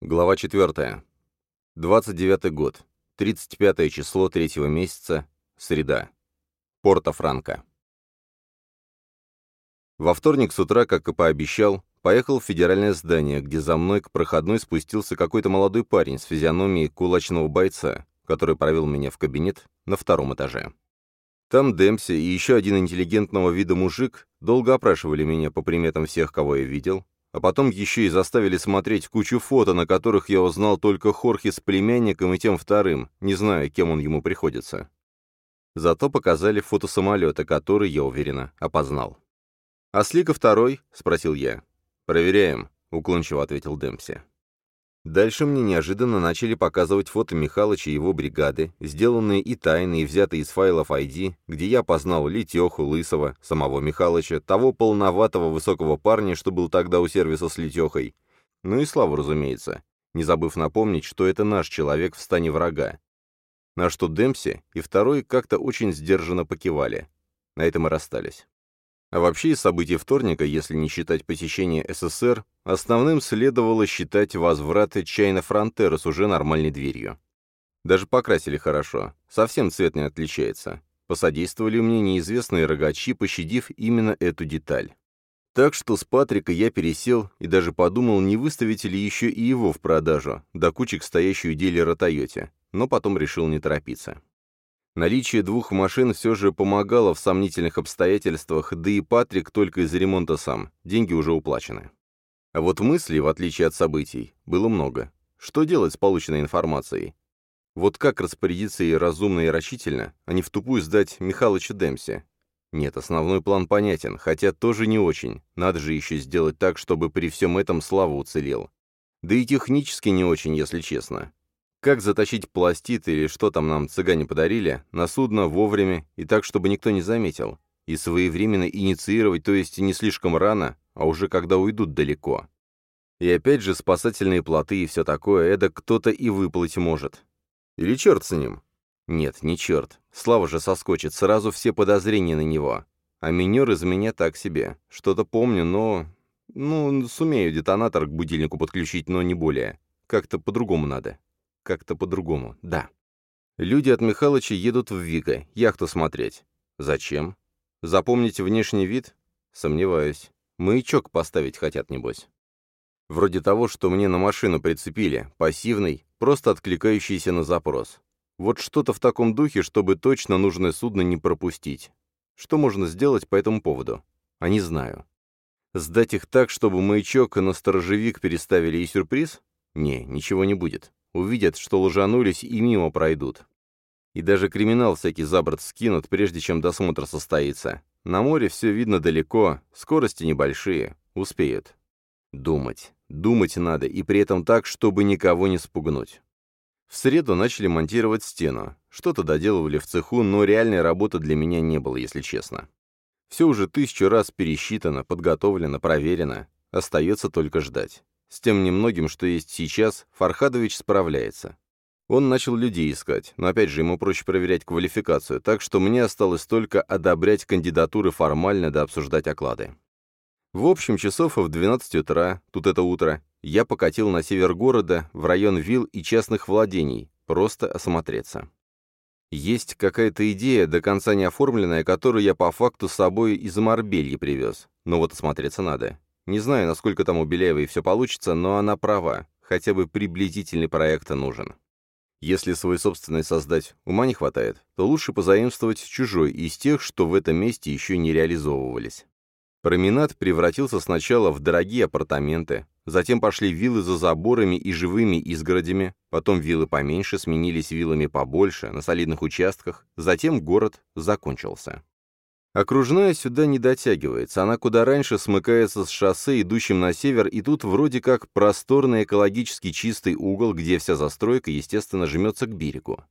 Глава 4. 29 год. 35 число третьего месяца. Среда. Порто-Франко. Во вторник с утра, как и пообещал, поехал в федеральное здание, где за мной к проходной спустился какой-то молодой парень с физиономией кулачного бойца, который провел меня в кабинет на втором этаже. Там Демпси и еще один интеллигентного вида мужик долго опрашивали меня по приметам всех, кого я видел, а потом еще и заставили смотреть кучу фото, на которых я узнал только Хорхе с племянником и тем вторым, не знаю, кем он ему приходится. Зато показали фото самолета, который, я уверенно, опознал. «А Слика второй?» — спросил я. «Проверяем», — уклончиво ответил Демпси. Дальше мне неожиданно начали показывать фото Михалыча и его бригады, сделанные и тайные, и взятые из файлов ID, где я познал Летеху, Лысого, самого Михалыча, того полноватого высокого парня, что был тогда у сервиса с Летехой, ну и Славу, разумеется, не забыв напомнить, что это наш человек в стане врага. На что Демпси и второй как-то очень сдержанно покивали. На этом и расстались. А вообще из событий вторника, если не считать посещение СССР, основным следовало считать возврат Чайна Фронтера с уже нормальной дверью. Даже покрасили хорошо, совсем цвет не отличается. Посодействовали мне неизвестные рогачи, пощадив именно эту деталь. Так что с Патрика я пересел и даже подумал, не выставить ли еще и его в продажу, до кучек стоящую дилера Тойоте, но потом решил не торопиться. Наличие двух машин все же помогало в сомнительных обстоятельствах, да и Патрик только из-за ремонта сам, деньги уже уплачены. А вот мыслей, в отличие от событий, было много. Что делать с полученной информацией? Вот как распорядиться ей разумно и рачительно, а не в тупую сдать Михалыча Демси? Нет, основной план понятен, хотя тоже не очень. Надо же еще сделать так, чтобы при всем этом Слава уцелел. Да и технически не очень, если честно. Как затащить пластит или что там нам цыгане подарили на судно вовремя и так, чтобы никто не заметил? И своевременно инициировать, то есть не слишком рано, а уже когда уйдут далеко. И опять же спасательные плоты и все такое, это кто-то и выплыть может. Или черт с ним? Нет, не черт. Слава же соскочит, сразу все подозрения на него. А минер из меня так себе. Что-то помню, но... Ну, сумею детонатор к будильнику подключить, но не более. Как-то по-другому надо как-то по-другому, да. Люди от Михалыча едут в Вига, яхту смотреть. Зачем? Запомнить внешний вид? Сомневаюсь. Маячок поставить хотят, небось. Вроде того, что мне на машину прицепили, пассивный, просто откликающийся на запрос. Вот что-то в таком духе, чтобы точно нужное судно не пропустить. Что можно сделать по этому поводу? А не знаю. Сдать их так, чтобы маячок на сторожевик переставили и сюрприз? Не, ничего не будет. Увидят, что лжанулись и мимо пройдут. И даже криминал всякий за борт скинут, прежде чем досмотр состоится. На море все видно далеко, скорости небольшие, успеют. Думать. Думать надо, и при этом так, чтобы никого не спугнуть. В среду начали монтировать стену. Что-то доделывали в цеху, но реальной работы для меня не было, если честно. Все уже тысячу раз пересчитано, подготовлено, проверено. Остается только ждать. С тем немногим, что есть сейчас, Фархадович справляется. Он начал людей искать, но опять же ему проще проверять квалификацию, так что мне осталось только одобрять кандидатуры формально да обсуждать оклады. В общем, часов в 12 утра, тут это утро, я покатил на север города, в район вилл и частных владений, просто осмотреться. Есть какая-то идея, до конца не оформленная, которую я по факту с собой из Марбельи привез, но вот осмотреться надо. Не знаю, насколько там у Беляевой все получится, но она права. Хотя бы приблизительный проект нужен. Если свой собственный создать ума не хватает, то лучше позаимствовать чужой из тех, что в этом месте еще не реализовывались. Променад превратился сначала в дорогие апартаменты, затем пошли виллы за заборами и живыми изгородями, потом виллы поменьше сменились виллами побольше, на солидных участках, затем город закончился. Окружная сюда не дотягивается, она куда раньше смыкается с шоссе, идущим на север, и тут вроде как просторный экологически чистый угол, где вся застройка, естественно, жмется к берегу.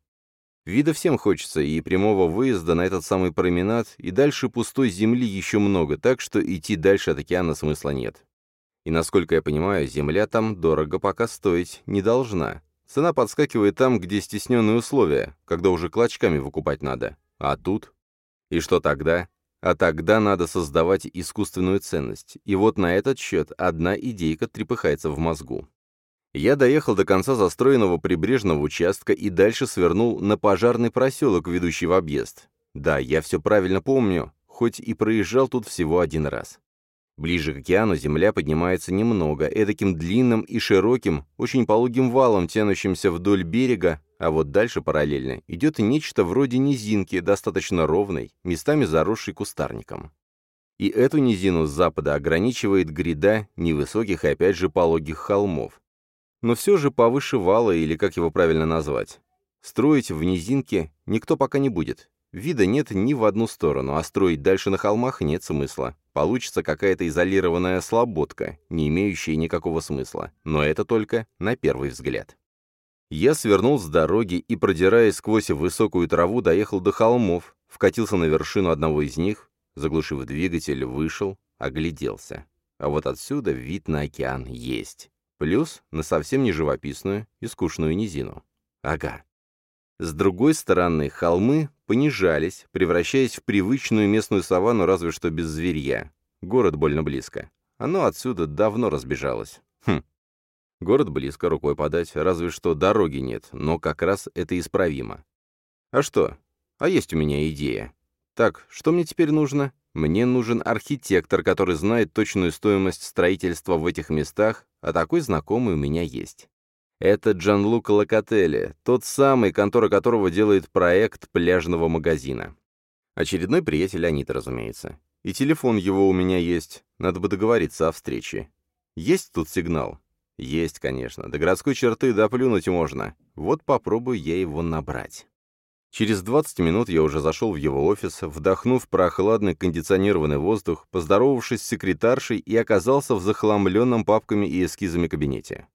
Вида всем хочется, и прямого выезда на этот самый променад, и дальше пустой земли еще много, так что идти дальше от океана смысла нет. И насколько я понимаю, земля там дорого пока стоить не должна. Цена подскакивает там, где стесненные условия, когда уже клочками выкупать надо. А тут и что тогда? А тогда надо создавать искусственную ценность. И вот на этот счет одна идейка трепыхается в мозгу. Я доехал до конца застроенного прибрежного участка и дальше свернул на пожарный проселок, ведущий в объезд. Да, я все правильно помню, хоть и проезжал тут всего один раз. Ближе к океану земля поднимается немного, эдаким длинным и широким, очень пологим валом, тянущимся вдоль берега, а вот дальше параллельно идет нечто вроде низинки, достаточно ровной, местами заросшей кустарником. И эту низину с запада ограничивает гряда невысоких и опять же пологих холмов. Но все же повыше вала, или как его правильно назвать. Строить в низинке никто пока не будет. Вида нет ни в одну сторону, а строить дальше на холмах нет смысла. Получится какая-то изолированная слободка, не имеющая никакого смысла. Но это только на первый взгляд. Я свернул с дороги и, продираясь сквозь высокую траву, доехал до холмов, вкатился на вершину одного из них, заглушив двигатель, вышел, огляделся. А вот отсюда вид на океан есть. Плюс на совсем не живописную и скучную низину. Ага. С другой стороны, холмы понижались, превращаясь в привычную местную саванну, разве что без зверья. Город больно близко. Оно отсюда давно разбежалось. Хм. Город близко, рукой подать, разве что дороги нет, но как раз это исправимо. А что? А есть у меня идея. Так, что мне теперь нужно? Мне нужен архитектор, который знает точную стоимость строительства в этих местах, а такой знакомый у меня есть. Это Джанлука Локотели, тот самый, контора которого делает проект пляжного магазина. Очередной приятель Анита, разумеется. И телефон его у меня есть, надо бы договориться о встрече. Есть тут сигнал? Есть, конечно. До городской черты доплюнуть можно. Вот попробую я его набрать. Через 20 минут я уже зашел в его офис, вдохнув прохладный кондиционированный воздух, поздоровавшись с секретаршей и оказался в захламленном папками и эскизами кабинете.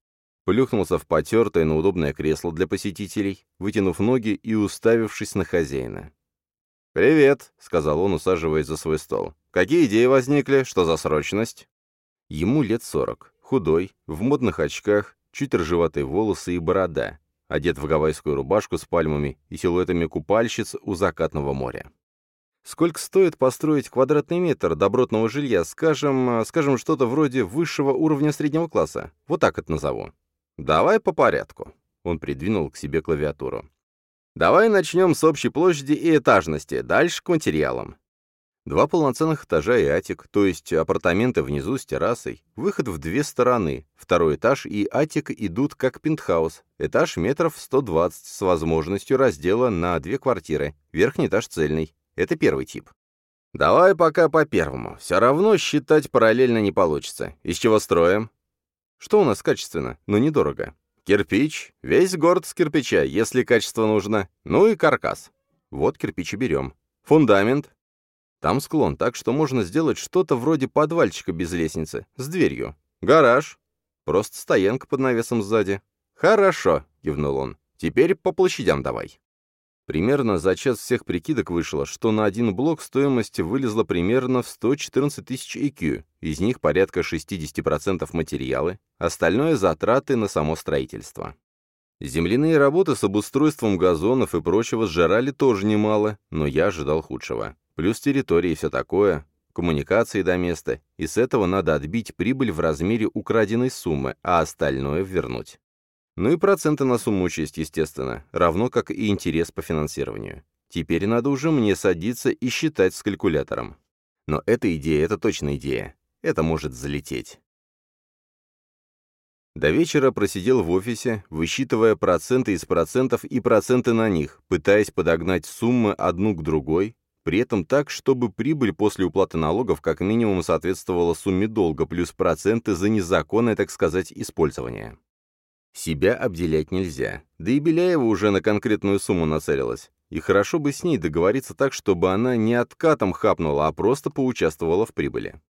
Плюхнулся в потертое, но удобное кресло для посетителей, вытянув ноги и уставившись на хозяина. «Привет», — сказал он, усаживаясь за свой стол. «Какие идеи возникли? Что за срочность?» Ему лет сорок, худой, в модных очках, чуть рыжеватые волосы и борода одет в гавайскую рубашку с пальмами и силуэтами купальщиц у закатного моря. Сколько стоит построить квадратный метр добротного жилья, скажем, скажем, что-то вроде высшего уровня среднего класса? Вот так это назову. Давай по порядку. Он придвинул к себе клавиатуру. Давай начнем с общей площади и этажности, дальше к материалам. Два полноценных этажа и атик, то есть апартаменты внизу с террасой, выход в две стороны. Второй этаж и атик идут как пентхаус. Этаж метров 120 с возможностью раздела на две квартиры. Верхний этаж цельный. Это первый тип. Давай пока по первому. Все равно считать параллельно не получится. Из чего строим? Что у нас качественно, но недорого? Кирпич. Весь город с кирпича, если качество нужно. Ну и каркас. Вот кирпич и берем. Фундамент. Там склон, так что можно сделать что-то вроде подвальчика без лестницы, с дверью. Гараж. Просто стоянка под навесом сзади. Хорошо, кивнул он. Теперь по площадям давай. Примерно за час всех прикидок вышло, что на один блок стоимость вылезла примерно в 114 тысяч IQ, из них порядка 60% материалы, остальное затраты на само строительство. Земляные работы с обустройством газонов и прочего сжирали тоже немало, но я ожидал худшего. Плюс территория и все такое, коммуникации до места, и с этого надо отбить прибыль в размере украденной суммы, а остальное вернуть. Ну и проценты на сумму учесть, естественно, равно как и интерес по финансированию. Теперь надо уже мне садиться и считать с калькулятором. Но эта идея, это точно идея. Это может залететь. До вечера просидел в офисе, высчитывая проценты из процентов и проценты на них, пытаясь подогнать суммы одну к другой, при этом так, чтобы прибыль после уплаты налогов как минимум соответствовала сумме долга плюс проценты за незаконное, так сказать, использование. Себя обделять нельзя, да и Беляева уже на конкретную сумму нацелилась. И хорошо бы с ней договориться так, чтобы она не откатом хапнула, а просто поучаствовала в прибыли.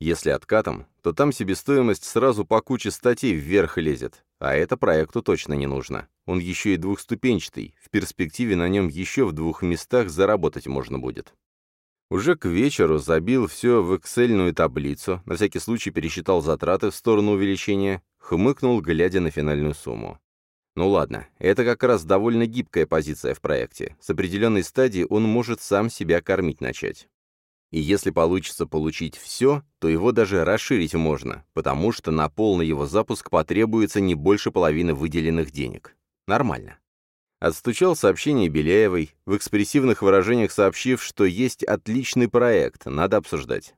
Если откатом, то там себестоимость сразу по куче статей вверх лезет, а это проекту точно не нужно. Он еще и двухступенчатый, в перспективе на нем еще в двух местах заработать можно будет. Уже к вечеру забил все в эксельную таблицу, на всякий случай пересчитал затраты в сторону увеличения, хмыкнул, глядя на финальную сумму. Ну ладно, это как раз довольно гибкая позиция в проекте. С определенной стадии он может сам себя кормить начать. И если получится получить все, то его даже расширить можно, потому что на полный его запуск потребуется не больше половины выделенных денег. Нормально. Отстучал сообщение Беляевой, в экспрессивных выражениях сообщив, что есть отличный проект, надо обсуждать.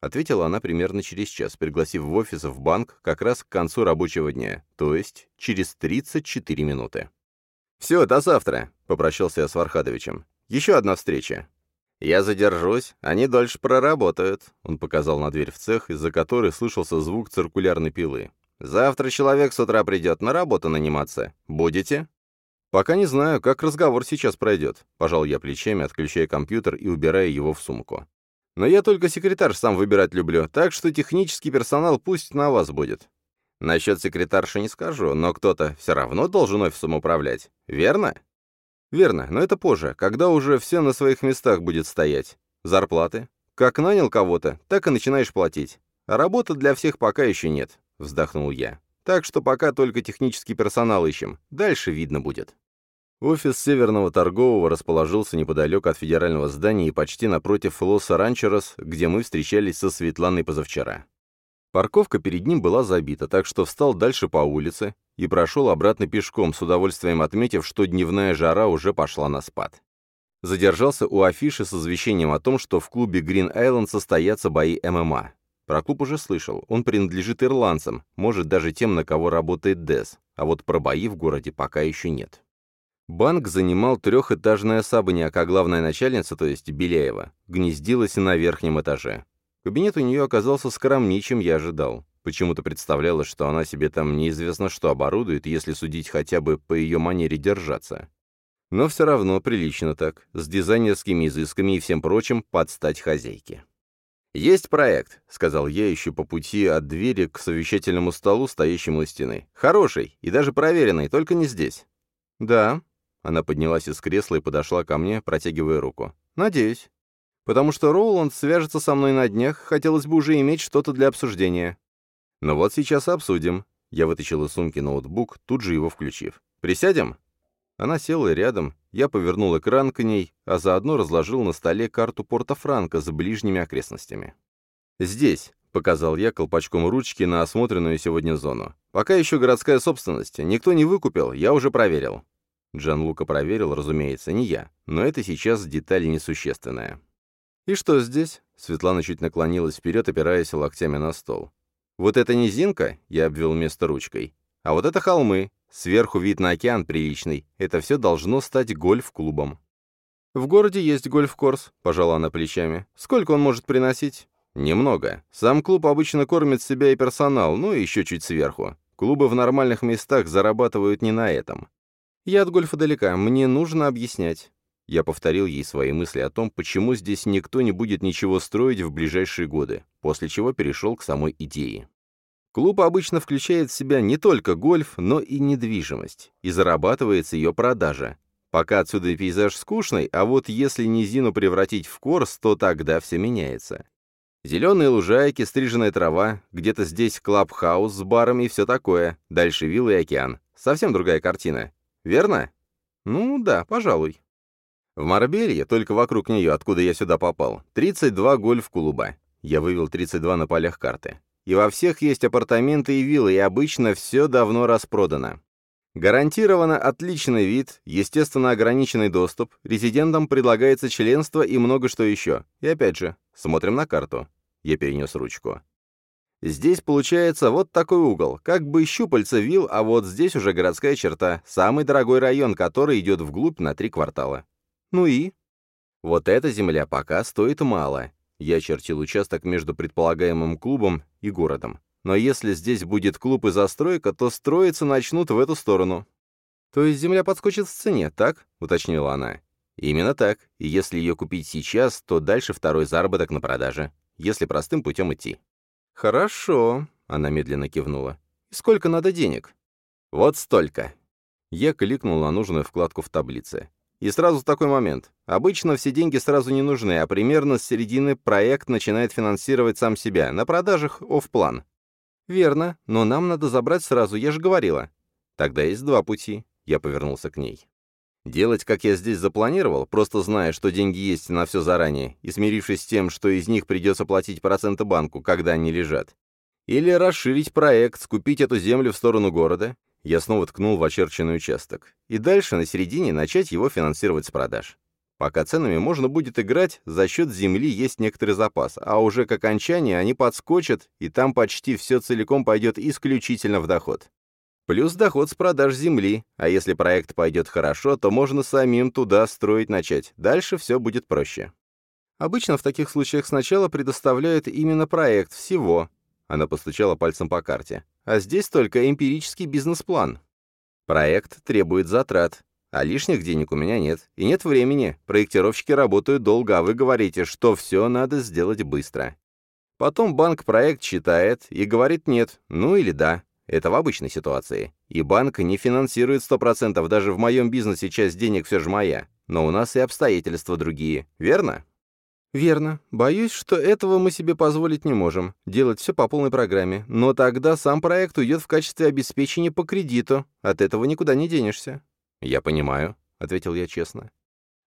Ответила она примерно через час, пригласив в офис в банк как раз к концу рабочего дня, то есть через 34 минуты. «Все, до завтра», — попрощался я с Вархадовичем. «Еще одна встреча». «Я задержусь, они дольше проработают», — он показал на дверь в цех, из-за которой слышался звук циркулярной пилы. «Завтра человек с утра придет на работу наниматься. Будете?» «Пока не знаю, как разговор сейчас пройдет», — пожал я плечами, отключая компьютер и убирая его в сумку. «Но я только секретарь сам выбирать люблю, так что технический персонал пусть на вас будет». «Насчет секретарши не скажу, но кто-то все равно должен офисом управлять, верно?» Верно, но это позже, когда уже все на своих местах будет стоять. Зарплаты. Как нанял кого-то, так и начинаешь платить. А работы для всех пока еще нет, вздохнул я. Так что пока только технический персонал ищем. Дальше видно будет. Офис Северного торгового расположился неподалеку от федерального здания и почти напротив Лоса Ранчерос, где мы встречались со Светланой позавчера. Парковка перед ним была забита, так что встал дальше по улице и прошел обратно пешком, с удовольствием отметив, что дневная жара уже пошла на спад. Задержался у афиши с извещением о том, что в клубе Green Island состоятся бои ММА. Про клуб уже слышал, он принадлежит ирландцам, может даже тем, на кого работает Дес, а вот про бои в городе пока еще нет. Банк занимал трехэтажный особняк, а главная начальница, то есть Беляева, гнездилась на верхнем этаже. Кабинет у нее оказался скромнее, чем я ожидал. Почему-то представлялось, что она себе там неизвестно что оборудует, если судить хотя бы по ее манере держаться. Но все равно прилично так, с дизайнерскими изысками и всем прочим, под стать хозяйке. «Есть проект», — сказал я еще по пути от двери к совещательному столу, стоящему у стены. «Хороший и даже проверенный, только не здесь». «Да». Она поднялась из кресла и подошла ко мне, протягивая руку. «Надеюсь» потому что Роуланд свяжется со мной на днях, хотелось бы уже иметь что-то для обсуждения. Но вот сейчас обсудим. Я вытащил из сумки ноутбук, тут же его включив. «Присядем?» Она села рядом, я повернул экран к ней, а заодно разложил на столе карту Порто-Франко с ближними окрестностями. «Здесь», — показал я колпачком ручки на осмотренную сегодня зону. «Пока еще городская собственность, никто не выкупил, я уже проверил». Джан Лука проверил, разумеется, не я, но это сейчас деталь несущественная. «И что здесь?» Светлана чуть наклонилась вперед, опираясь локтями на стол. «Вот это низинка?» — я обвел место ручкой. «А вот это холмы. Сверху вид на океан приличный. Это все должно стать гольф-клубом». «В городе есть гольф-корс», — пожала она плечами. «Сколько он может приносить?» «Немного. Сам клуб обычно кормит себя и персонал, ну и еще чуть сверху. Клубы в нормальных местах зарабатывают не на этом. Я от гольфа далека, мне нужно объяснять. Я повторил ей свои мысли о том, почему здесь никто не будет ничего строить в ближайшие годы, после чего перешел к самой идее. Клуб обычно включает в себя не только гольф, но и недвижимость, и зарабатывается ее продажей. Пока отсюда пейзаж скучный, а вот если низину превратить в корс, то тогда все меняется. Зеленые лужайки, стриженная трава, где-то здесь clubhouse с баром и все такое, дальше виллы и океан. Совсем другая картина. Верно? Ну да, пожалуй. В Марбелье, только вокруг нее, откуда я сюда попал, 32 гольф-клуба. Я вывел 32 на полях карты. И во всех есть апартаменты и виллы, и обычно все давно распродано. Гарантированно отличный вид, естественно ограниченный доступ, резидентам предлагается членство и много что еще. И опять же, смотрим на карту. Я перенес ручку. Здесь получается вот такой угол, как бы щупальца вил, а вот здесь уже городская черта, самый дорогой район, который идет вглубь на три квартала. Ну и? Вот эта земля пока стоит мало. Я чертил участок между предполагаемым клубом и городом. Но если здесь будет клуб и застройка, то строиться начнут в эту сторону. То есть земля подскочит в цене, так? уточнила она. Именно так. И если ее купить сейчас, то дальше второй заработок на продаже, если простым путем идти. Хорошо, она медленно кивнула. Сколько надо денег? Вот столько. Я кликнул на нужную вкладку в таблице. И сразу такой момент. Обычно все деньги сразу не нужны, а примерно с середины проект начинает финансировать сам себя, на продажах оф-план. Верно, но нам надо забрать сразу, я же говорила. Тогда есть два пути. Я повернулся к ней. Делать, как я здесь запланировал, просто зная, что деньги есть на все заранее, и смирившись с тем, что из них придется платить проценты банку, когда они лежат. Или расширить проект, скупить эту землю в сторону города. Я снова ткнул в очерченный участок. И дальше, на середине, начать его финансировать с продаж. Пока ценами можно будет играть, за счет земли есть некоторый запас, а уже к окончании они подскочат, и там почти все целиком пойдет исключительно в доход. Плюс доход с продаж земли, а если проект пойдет хорошо, то можно самим туда строить начать. Дальше все будет проще. Обычно в таких случаях сначала предоставляют именно проект всего. Она постучала пальцем по карте. А здесь только эмпирический бизнес-план. Проект требует затрат, а лишних денег у меня нет. И нет времени. Проектировщики работают долго, а вы говорите, что все надо сделать быстро. Потом банк проект читает и говорит «нет», ну или «да». Это в обычной ситуации. И банк не финансирует 100%, даже в моем бизнесе часть денег все же моя. Но у нас и обстоятельства другие, верно? Верно. Боюсь, что этого мы себе позволить не можем. Делать все по полной программе. Но тогда сам проект уйдет в качестве обеспечения по кредиту. От этого никуда не денешься. Я понимаю, ответил я честно.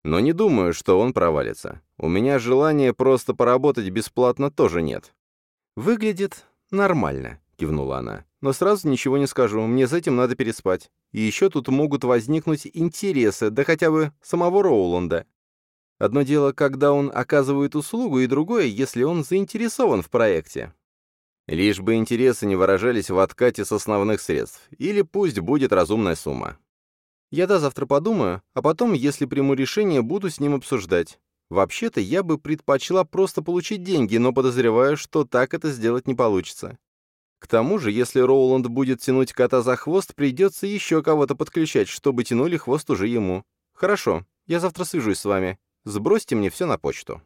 Но не думаю, что он провалится. У меня желания просто поработать бесплатно тоже нет. Выглядит нормально, кивнула она. Но сразу ничего не скажу, мне с этим надо переспать. И еще тут могут возникнуть интересы, да хотя бы самого Роуланда. Одно дело, когда он оказывает услугу, и другое, если он заинтересован в проекте. Лишь бы интересы не выражались в откате с основных средств, или пусть будет разумная сумма. Я до завтра подумаю, а потом, если приму решение, буду с ним обсуждать. Вообще-то я бы предпочла просто получить деньги, но подозреваю, что так это сделать не получится. К тому же, если Роуланд будет тянуть кота за хвост, придется еще кого-то подключать, чтобы тянули хвост уже ему. Хорошо, я завтра свяжусь с вами. Сбросьте мне все на почту.